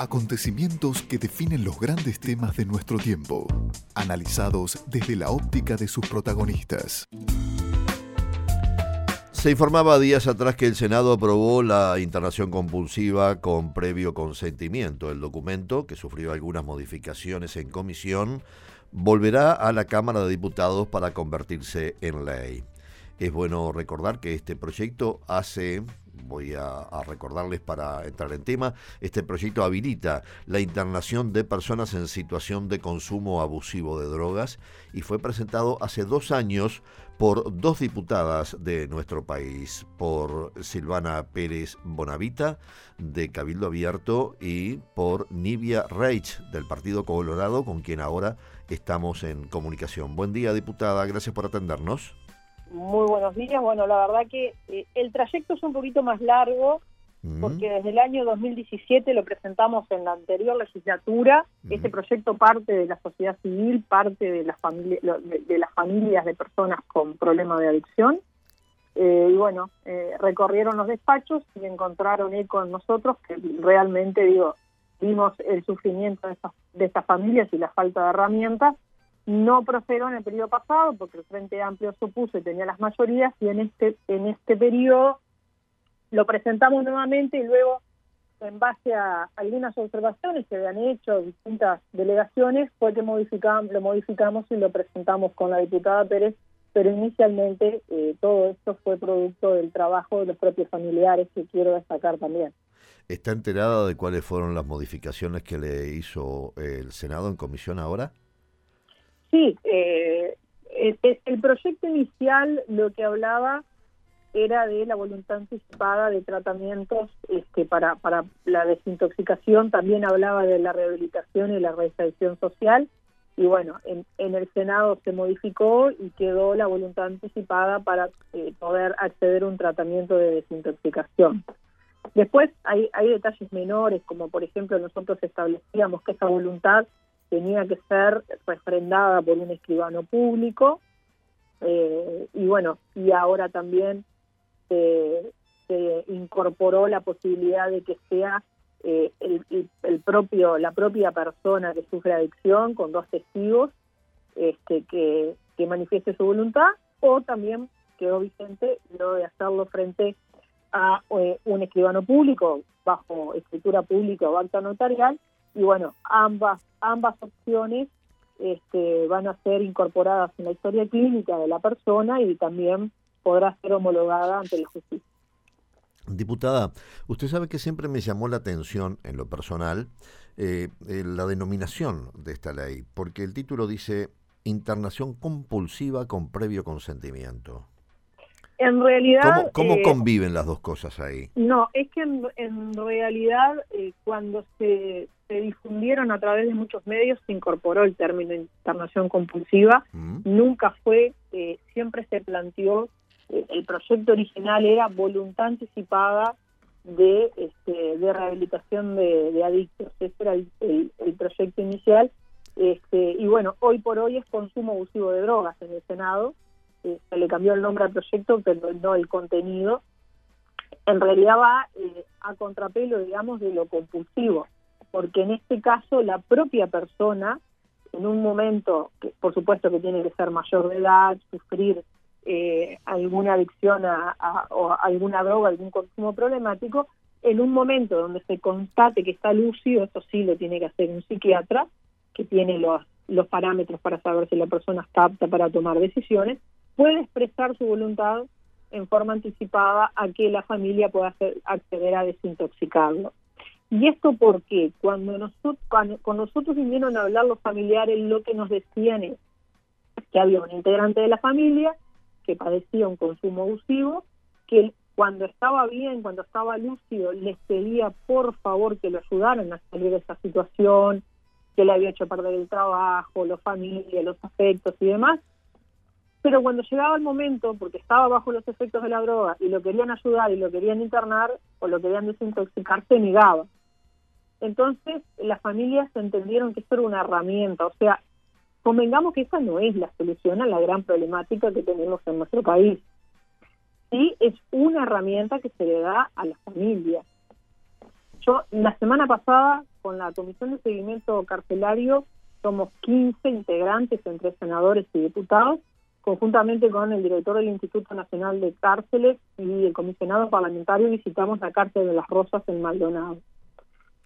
Acontecimientos que definen los grandes temas de nuestro tiempo, analizados desde la óptica de sus protagonistas. Se informaba días atrás que el Senado aprobó la internación compulsiva con previo consentimiento. El documento, que sufrió algunas modificaciones en comisión, volverá a la Cámara de Diputados para convertirse en ley. Es bueno recordar que este proyecto hace voy a, recordarles para entrar en tema, este proyecto habilita la internación de personas en situación de consumo abusivo de drogas y fue presentado hace dos años por dos diputadas de nuestro país, por Silvana Pérez Bonavita de Cabildo Abierto y por Nivia Reich del Partido Colorado, con quien ahora estamos en comunicación. Buen día, diputada, gracias por atendernos. Muy buenos días. Bueno, la verdad que eh, el trayecto es un poquito más largo porque desde el año 2017 lo presentamos en la anterior legislatura. Este proyecto parte de la sociedad civil, parte de, las familias de, las familias de personas con problemas de adicción. Eh, y bueno, eh, recorrieron los despachos y encontraron eco en nosotros que realmente, digo, vimos el sufrimiento de de estas familias y la falta de herramientas no prosperó en el periodo pasado porque el Frente Amplio se opuso y tenía las mayorías y en este en este periodo lo presentamos nuevamente y luego en base a algunas observaciones que habían hecho distintas delegaciones fue que modificamos, lo modificamos y lo presentamos con la diputada Pérez, pero inicialmente eh, todo esto fue producto del trabajo de los propios familiares que quiero destacar también. ¿Está enterada de cuáles fueron las modificaciones que le hizo el Senado en comisión ahora? Sí, eh, el, proyecto inicial lo que hablaba era de la voluntad anticipada de tratamientos este, para, para la desintoxicación, también hablaba de la rehabilitación y la reinserción social, y bueno, en, en, el Senado se modificó y quedó la voluntad anticipada para eh, poder acceder a un tratamiento de desintoxicación. Después hay, hay detalles menores, como por ejemplo nosotros establecíamos que esa voluntad tenía que ser refrendada por un escribano público eh, y bueno, y ahora también se incorporó la posibilidad de que sea eh, el, propio la propia persona que sufre adicción con dos testigos este, que, que manifieste su voluntad o también quedó vigente lo de hacerlo frente a eh, un escribano público bajo escritura pública o acta notarial y bueno, ambas, ambas opciones este, van a ser incorporadas en la historia clínica de la persona y también podrá ser homologada ante la justicia. Diputada, usted sabe que siempre me llamó la atención en lo personal eh, eh, la denominación de esta ley, porque el título dice internación compulsiva con previo consentimiento. En realidad... ¿Cómo, eh, conviven las dos cosas ahí? No, es que en, realidad eh, cuando se, difundieron a través de muchos medios se incorporó el término internación compulsiva, mm. nunca fue, eh, siempre se planteó, el proyecto original era voluntad anticipada de, este, de rehabilitación de, adictos, ese era el, el proyecto inicial, este, y bueno, hoy por hoy es consumo abusivo de drogas en el Senado, eh, se le cambió el nombre al proyecto, pero no el contenido, en realidad va eh, a contrapelo, digamos, de lo compulsivo, porque en este caso la propia persona, en un momento, que por supuesto que tiene que ser mayor de edad, sufrir eh, alguna adicción a, o alguna droga, algún consumo problemático, en un momento donde se constate que está lúcido, eso sí lo tiene que hacer un psiquiatra, que tiene los, los parámetros para saber si la persona está apta para tomar decisiones, puede expresar su voluntad en forma anticipada a que la familia pueda acceder a desintoxicarlo. ¿Y esto porque Cuando nosotros, cuando, con nosotros vinieron a hablar los familiares, lo que nos decían es que había un integrante de la familia que padecía un consumo abusivo, que cuando estaba bien, cuando estaba lúcido, les pedía por favor que lo ayudaran a salir de esa situación, que le había hecho perder el trabajo, la familia, los afectos y demás, pero cuando llegaba el momento, porque estaba bajo los efectos de la droga y lo querían ayudar y lo querían internar o lo querían desintoxicar, se negaba. Entonces las familias entendieron que esto era una herramienta, o sea, convengamos que esa no es la solución a la gran problemática que tenemos en nuestro país. Sí, es una herramienta que se le da a la familia. yo la semana pasada con la Comisión de Seguimiento Carcelario somos 15 integrantes entre senadores y diputados, conjuntamente con el director del Instituto Nacional de Cárceles y el comisionado parlamentario visitamos la cárcel de las Rosas en Maldonado.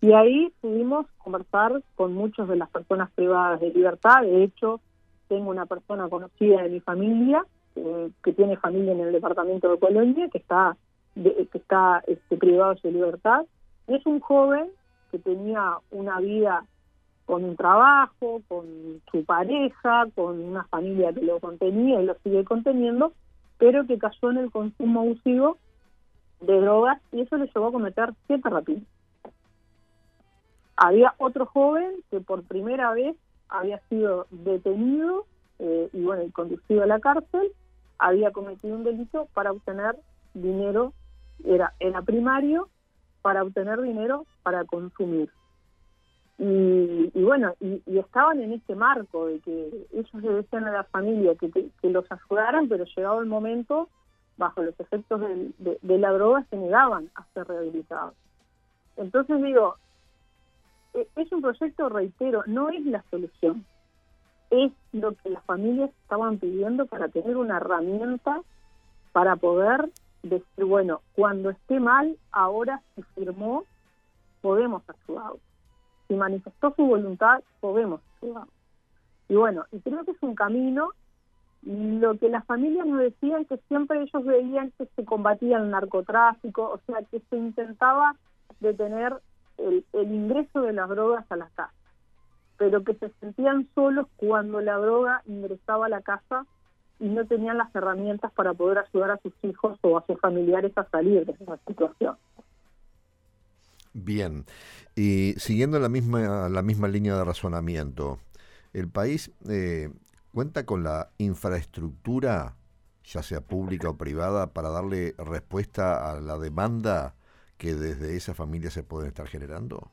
Y ahí pudimos conversar con muchas de las personas privadas de libertad. De hecho, tengo una persona conocida de mi familia eh, que tiene familia en el departamento de Colonia, que está que está este, privado de libertad. Es un joven que tenía una vida con un trabajo, con su pareja, con una familia que lo contenía y lo sigue conteniendo, pero que cayó en el consumo abusivo de drogas y eso le llevó a cometer siete rapines. Había otro joven que por primera vez había sido detenido eh, y bueno, conducido a la cárcel, había cometido un delito para obtener dinero, era, era primario, para obtener dinero para consumir. Y, bueno, y, estaban en este marco de que ellos le decían a la familia que, que, los ayudaran, pero llegado el momento, bajo los efectos de, de la droga, se negaban a ser rehabilitados. Entonces digo, eh, es un proyecto, reitero, no es la solución. Es lo que las familias estaban pidiendo para tener una herramienta para poder decir, bueno, cuando esté mal, ahora se firmó, podemos ayudar. Si manifestó su voluntad, podemos. Y bueno, y creo que es un camino. Lo que las familias nos decían que siempre ellos veían que se combatía el narcotráfico, o sea, que se intentaba detener el, ingreso de las drogas a la casa, pero que se sentían solos cuando la droga ingresaba a la casa y no tenían las herramientas para poder ayudar a sus hijos o a sus familiares a salir de esa situación. Bien, y siguiendo la misma, la misma línea de razonamiento, ¿el país eh, cuenta con la infraestructura, ya sea pública o privada, para darle respuesta a la demanda que desde esa familia se pueden estar generando?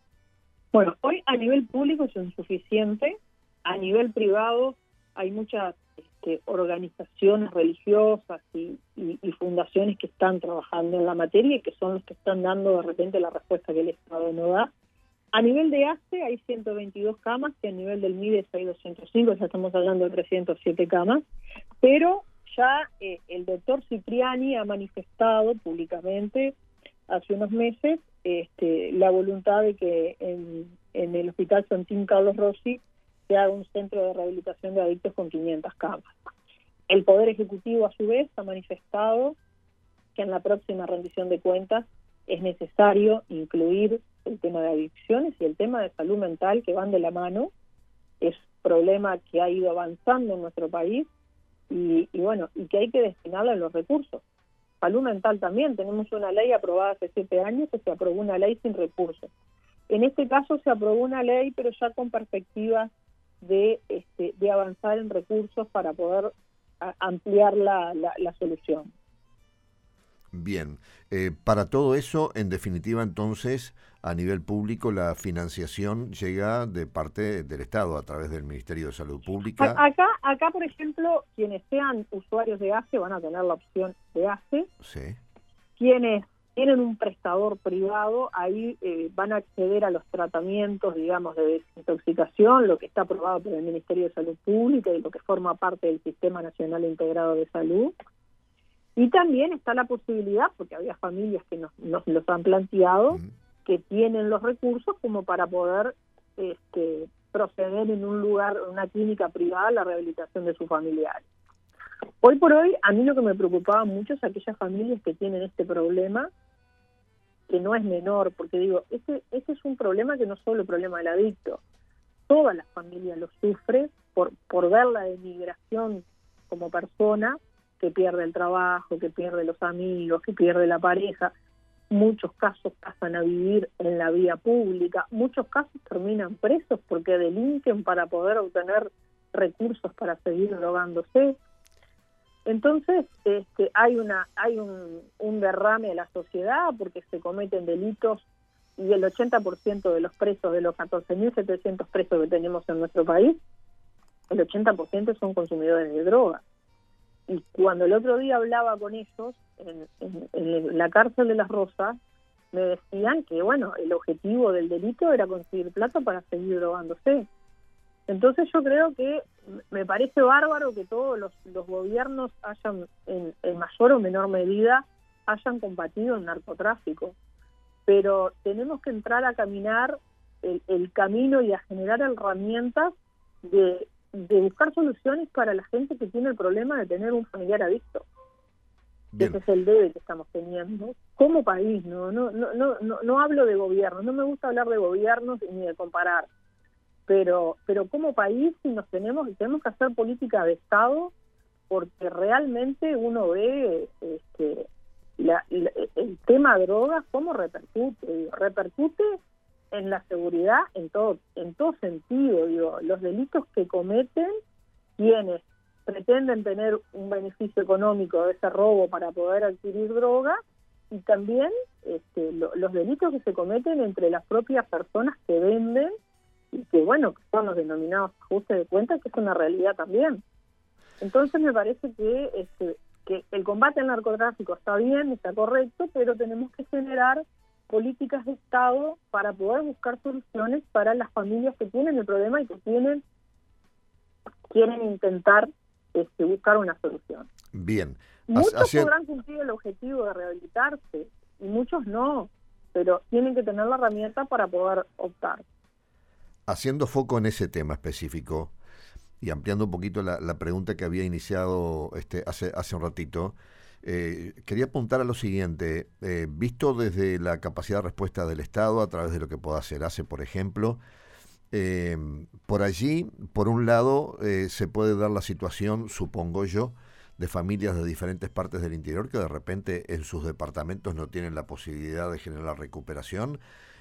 Bueno, hoy a nivel público es insuficiente, a nivel privado hay muchas este, organizaciones religiosas y, fundaciones que están trabajando en la materia y que son los que están dando de repente la respuesta que el Estado no da. A nivel de ACE hay 122 camas, que a nivel del MIDES hay 205, ya estamos hablando de 307 camas, pero ya eh, el doctor Cipriani ha manifestado públicamente hace unos meses este, la voluntad de que en, el Hospital Santín Carlos Rossi se haga un centro de rehabilitación de adictos con 500 camas. El Poder Ejecutivo, a su vez, ha manifestado que en la próxima rendición de cuentas es necesario incluir el tema de adicciones y el tema de salud mental que van de la mano. Es un problema que ha ido avanzando en nuestro país y, y bueno, y que hay que destinarle los recursos salud mental también. Tenemos una ley aprobada hace siete años que se aprobó una ley sin recursos. En este caso se aprobó una ley, pero ya con perspectivas de, este, de avanzar en recursos para poder ampliar la, la solución. Bien, eh, para todo eso, en definitiva, entonces, a nivel público, la financiación llega de parte del Estado a través del Ministerio de Salud Pública. Acá, acá por ejemplo, quienes sean usuarios de ACE van a tener la opción de ACE. Sí. Quienes tienen un prestador privado, ahí eh, van a acceder a los tratamientos, digamos, de desintoxicación, lo que está aprobado por el Ministerio de Salud Pública y lo que forma parte del Sistema Nacional Integrado de Salud. Y también está la posibilidad, porque había familias que nos, nos los han planteado, que tienen los recursos como para poder este, proceder en un lugar, una clínica privada, a la rehabilitación de sus familiares. Hoy por hoy, a mí lo que me preocupaba mucho es aquellas familias que tienen este problema, que no es menor, porque digo, ese, ese es un problema que no es solo el problema del adicto, todas las familias lo sufren por, por ver la denigración como persona que pierde el trabajo, que pierde los amigos, que pierde la pareja. Muchos casos pasan a vivir en la vía pública, muchos casos terminan presos porque delinquen para poder obtener recursos para seguir drogándose. Entonces, este, hay una hay un, derrame de la sociedad porque se cometen delitos y el 80% de los presos, de los 14.700 presos que tenemos en nuestro país, el 80% son consumidores de drogas. Y cuando el otro día hablaba con ellos en, la cárcel de las Rosas, me decían que, bueno, el objetivo del delito era conseguir plata para seguir drogándose. Entonces yo creo que me parece bárbaro que todos los, gobiernos hayan, en, mayor o menor medida, hayan combatido el narcotráfico. Pero tenemos que entrar a caminar el, camino y a generar herramientas de, de, buscar soluciones para la gente que tiene el problema de tener un familiar adicto. Ese es el debe que estamos teniendo como país, ¿no? No, no, no, no, no hablo de gobiernos, no me gusta hablar de gobiernos ni de comparar, pero, pero como país si nos tenemos, tenemos que hacer política de Estado porque realmente uno ve este, el tema drogas cómo repercute, repercute en la seguridad en todo, en todo sentido, digo, los delitos que cometen quienes pretenden tener un beneficio económico de ese robo para poder adquirir droga y también este, los delitos que se cometen entre las propias personas que venden y que, bueno, son los denominados ajustes de cuentas, que es una realidad también. Entonces me parece que, este, que el combate al narcotráfico está bien, está correcto, pero tenemos que generar políticas de Estado para poder buscar soluciones para las familias que tienen el problema y que tienen quieren intentar este, buscar una solución. Bien. Muchos podrán cumplir el objetivo de rehabilitarse y muchos no, pero tienen que tener la herramienta para poder optar. Haciendo foco en ese tema específico y ampliando un poquito la, pregunta que había iniciado este, hace, hace un ratito, eh, quería apuntar a lo siguiente, eh, visto desde la capacidad de respuesta del Estado a través de lo que pueda hacer hace, por ejemplo, eh, por allí, por un lado, se puede dar la situación, supongo yo, de familias de diferentes partes del interior que de repente en sus departamentos no tienen la posibilidad de generar recuperación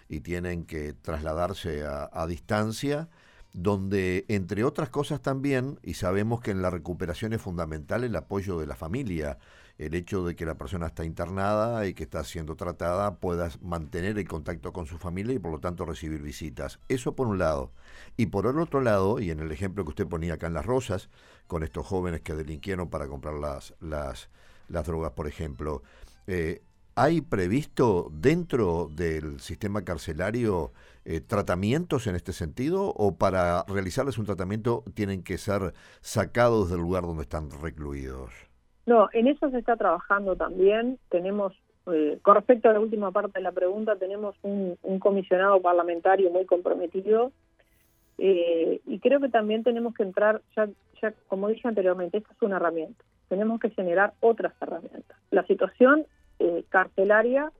y tienen que trasladarse a, distancia, donde entre otras cosas también, y sabemos que en la recuperación es fundamental el apoyo de la familia, el hecho de que la persona está internada y que está siendo tratada pueda mantener el contacto con su familia y por lo tanto recibir visitas. Eso por un lado. Y por el otro lado, y en el ejemplo que usted ponía acá en Las Rosas, con estos jóvenes que delinquieron para comprar las, las, las drogas, por ejemplo, eh, ¿hay previsto dentro del sistema carcelario eh, tratamientos en este sentido o para realizarles un tratamiento tienen que ser sacados del lugar donde están recluidos? No, en eso se está trabajando también. Tenemos, eh, con respecto a la última parte de la pregunta, tenemos un, comisionado parlamentario muy comprometido eh, y creo que también tenemos que entrar, ya, ya como dije anteriormente, esta es una herramienta. Tenemos que generar otras herramientas. La situación eh, carcelaria,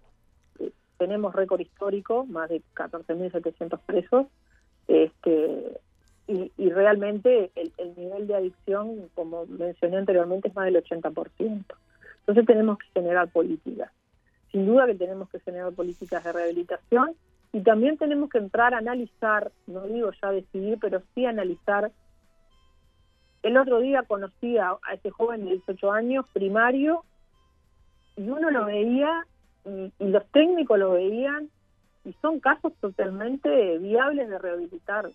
tenemos récord histórico, más de 14.700 presos. Este, y, realmente el, nivel de adicción, como mencioné anteriormente, es más del 80%. Entonces tenemos que generar políticas. Sin duda que tenemos que generar políticas de rehabilitación y también tenemos que entrar a analizar, no digo ya decidir, pero sí analizar. El otro día conocí a, ese joven de 18 años, primario, y uno lo veía y, los técnicos lo veían y son casos totalmente viables de rehabilitar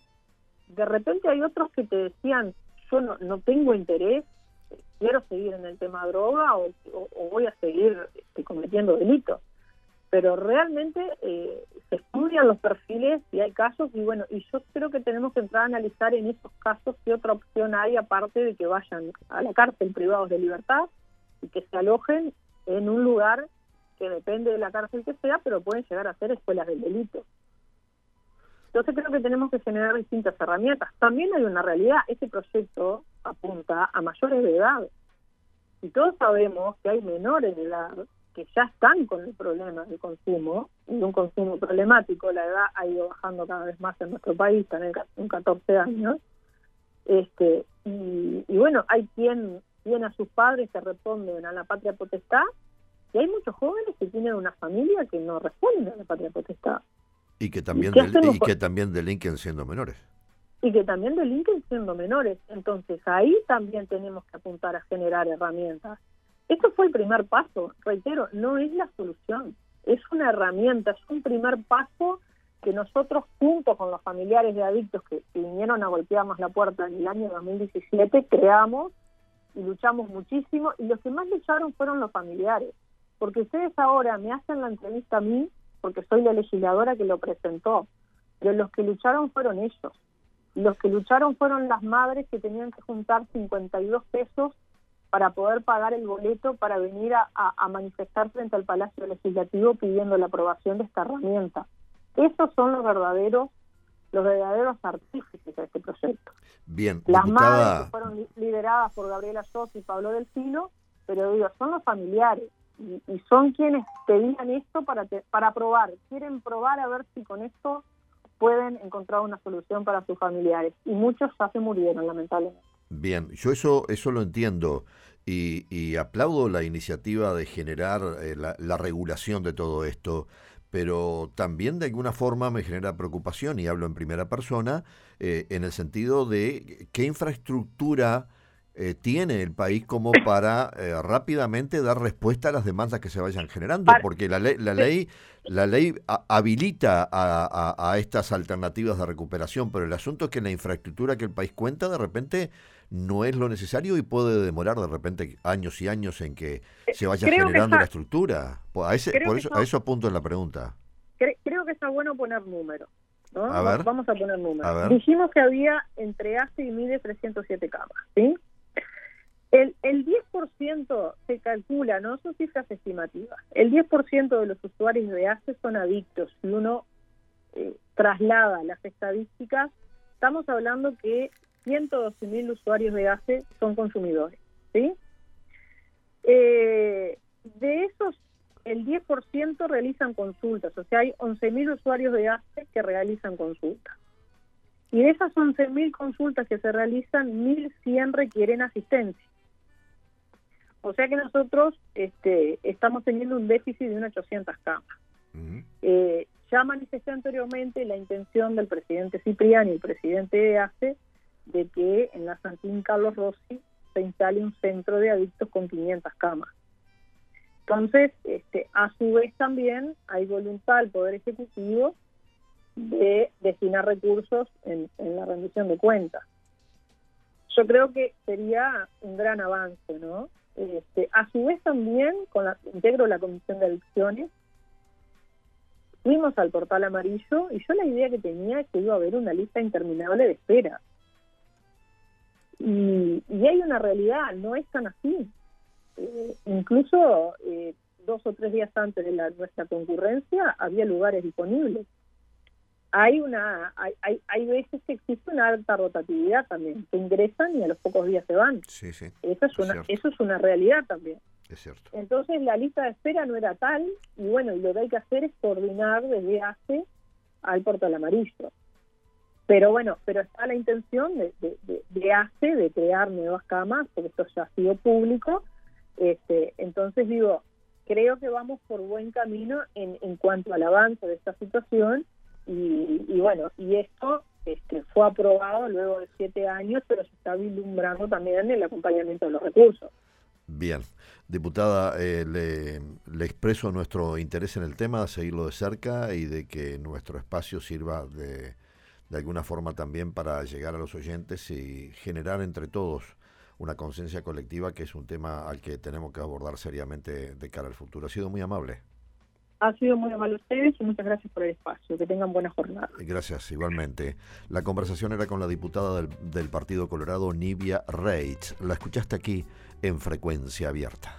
de repente hay otros que te decían, yo no, no tengo interés, quiero seguir en el tema droga o, voy a seguir este, cometiendo delitos. Pero realmente eh, se estudian los perfiles y hay casos y bueno, y yo creo que tenemos que entrar a analizar en esos casos qué otra opción hay aparte de que vayan a la cárcel privados de libertad y que se alojen en un lugar que depende de la cárcel que sea, pero pueden llegar a ser escuelas del delito. Entonces creo que tenemos que generar distintas herramientas. También hay una realidad, este proyecto apunta a mayores de edad. Y todos sabemos que hay menores de edad que ya están con el problema del consumo, y un consumo problemático, la edad ha ido bajando cada vez más en nuestro país, están en 14 años, este y, bueno, hay quien tiene a sus padres que responden a la patria potestad, y hay muchos jóvenes que tienen una familia que no responden a la patria potestad. Y que también, y que también delinquen siendo menores. Y que también delinquen siendo menores. Entonces ahí también tenemos que apuntar a generar herramientas. Esto fue el primer paso, reitero, no es la solución, es una herramienta, es un primer paso que nosotros junto con los familiares de adictos que, vinieron a golpearnos la puerta en el año 2017 creamos y luchamos muchísimo y los que más lucharon fueron los familiares, porque ustedes ahora me hacen la entrevista a mí porque soy la legisladora que lo presentó, pero los que lucharon fueron ellos. Los que lucharon fueron las madres que tenían que juntar 52 pesos para poder pagar el boleto para venir a, a, manifestar frente al Palacio Legislativo pidiendo la aprobación de esta herramienta. Esos son los verdaderos los verdaderos artífices de este proyecto. Bien, Las madres que fueron lideradas por Gabriela Sos y Pablo Delfino, pero digo, son los familiares y, son quienes pedían esto para, para probar, quieren probar a ver si con esto pueden encontrar una solución para sus familiares. Y muchos ya se murieron, lamentablemente. Bien, yo eso, eso lo entiendo. Y, aplaudo la iniciativa de generar eh, la, regulación de todo esto, pero también de alguna forma me genera preocupación, y hablo en primera persona, eh, en el sentido de qué infraestructura eh, tiene el país como para eh, rápidamente dar respuesta a las demandas que se vayan generando, porque la ley, la ley, la ley habilita a, estas alternativas de recuperación, pero el asunto es que la infraestructura que el país cuenta de repente no es lo necesario y puede demorar de repente años y años en que se vaya generando la estructura. A ese, por eso, a eso apunto en la pregunta. Creo que está bueno poner números. ¿no? Vamos a poner números. Dijimos que había entre ACE y MIDE 307 camas, ¿sí? El, el 10% se calcula, no son cifras estimativas, el 10% de los usuarios de ACE son adictos. Si uno eh, traslada las estadísticas, estamos hablando que 112 mil usuarios de ACE son consumidores. ¿sí? Eh, de esos, el 10% realizan consultas, o sea, hay 11 mil usuarios de ACE que realizan consultas. Y de esas 11 mil consultas que se realizan, 1.100 requieren asistencia. O sea que nosotros este, estamos teniendo un déficit de unas 800 camas. Eh, ya manifesté anteriormente la intención del presidente Cipriani y el presidente de ACE de que en la Santín Carlos Rossi se instale un centro de adictos con 500 camas. Entonces, este, a su vez también hay voluntad del Poder Ejecutivo de destinar recursos en, en la rendición de cuentas. Yo creo que sería un gran avance, ¿no? Este, a su vez también, con la, integro la Comisión de Adicciones, fuimos al portal amarillo y yo la idea que tenía es que iba a haber una lista interminable de espera. Y, hay una realidad, no es tan así. Eh, incluso eh, dos o tres días antes de la, nuestra concurrencia había lugares disponibles hay una hay, hay, veces que existe una alta rotatividad también. Que ingresan y a los pocos días se van. Sí, sí, eso es, una eso es una realidad también. Es cierto. Entonces la lista de espera no era tal y bueno y lo que hay que hacer es coordinar desde ACE al portal amarillo. Pero bueno pero está la intención de, de, de, ACE de crear nuevas camas porque esto ya ha sido público. Este entonces digo creo que vamos por buen camino en, en cuanto al avance de esta situación y, bueno, y esto este, fue aprobado luego de siete años, pero se está vislumbrando también el acompañamiento de los recursos. Bien, diputada, eh, le, le, expreso nuestro interés en el tema, de seguirlo de cerca y de que nuestro espacio sirva de, de alguna forma también para llegar a los oyentes y generar entre todos una conciencia colectiva que es un tema al que tenemos que abordar seriamente de cara al futuro. Ha sido muy amable. Ha sido muy amable ustedes y muchas gracias por el espacio. Que tengan buena jornada. Gracias, igualmente. La conversación era con la diputada del, del Partido Colorado, Nivia Reitz. La escuchaste aquí en Frecuencia Abierta.